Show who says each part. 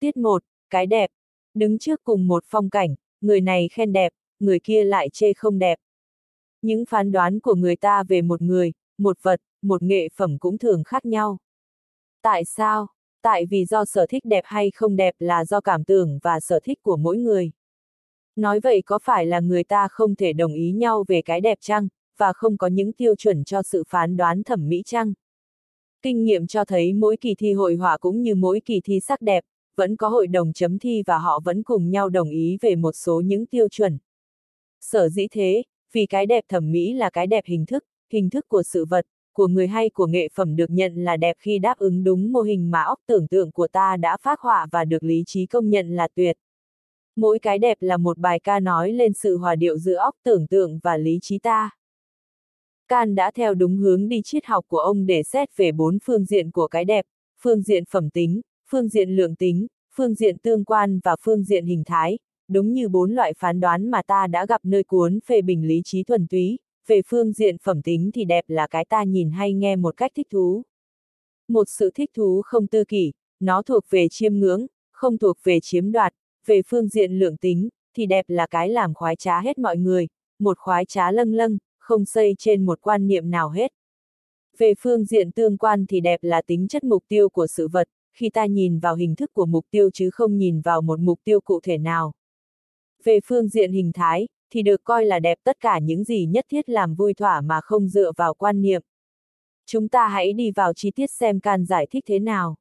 Speaker 1: Tiết 1, cái đẹp. Đứng trước cùng một phong cảnh, người này khen đẹp, người kia lại chê không đẹp. Những phán đoán của người ta về một người, một vật, một nghệ phẩm cũng thường khác nhau. Tại sao? Tại vì do sở thích đẹp hay không đẹp là do cảm tưởng và sở thích của mỗi người. Nói vậy có phải là người ta không thể đồng ý nhau về cái đẹp chăng, và không có những tiêu chuẩn cho sự phán đoán thẩm mỹ chăng? Kinh nghiệm cho thấy mỗi kỳ thi hội họa cũng như mỗi kỳ thi sắc đẹp, vẫn có hội đồng chấm thi và họ vẫn cùng nhau đồng ý về một số những tiêu chuẩn. Sở dĩ thế, vì cái đẹp thẩm mỹ là cái đẹp hình thức, hình thức của sự vật, của người hay của nghệ phẩm được nhận là đẹp khi đáp ứng đúng mô hình mà óc tưởng tượng của ta đã phát họa và được lý trí công nhận là tuyệt. Mỗi cái đẹp là một bài ca nói lên sự hòa điệu giữa óc tưởng tượng và lý trí ta. Can đã theo đúng hướng đi triết học của ông để xét về bốn phương diện của cái đẹp, phương diện phẩm tính, phương diện lượng tính, phương diện tương quan và phương diện hình thái, đúng như bốn loại phán đoán mà ta đã gặp nơi cuốn phê bình lý trí thuần túy, về phương diện phẩm tính thì đẹp là cái ta nhìn hay nghe một cách thích thú. Một sự thích thú không tư kỷ, nó thuộc về chiêm ngưỡng, không thuộc về chiếm đoạt, về phương diện lượng tính, thì đẹp là cái làm khoái trá hết mọi người, một khoái trá lâng lâng, không xây trên một quan niệm nào hết. Về phương diện tương quan thì đẹp là tính chất mục tiêu của sự vật, khi ta nhìn vào hình thức của mục tiêu chứ không nhìn vào một mục tiêu cụ thể nào. Về phương diện hình thái, thì được coi là đẹp tất cả những gì nhất thiết làm vui thỏa mà không dựa vào quan niệm. Chúng ta hãy đi vào chi tiết xem can giải thích thế nào.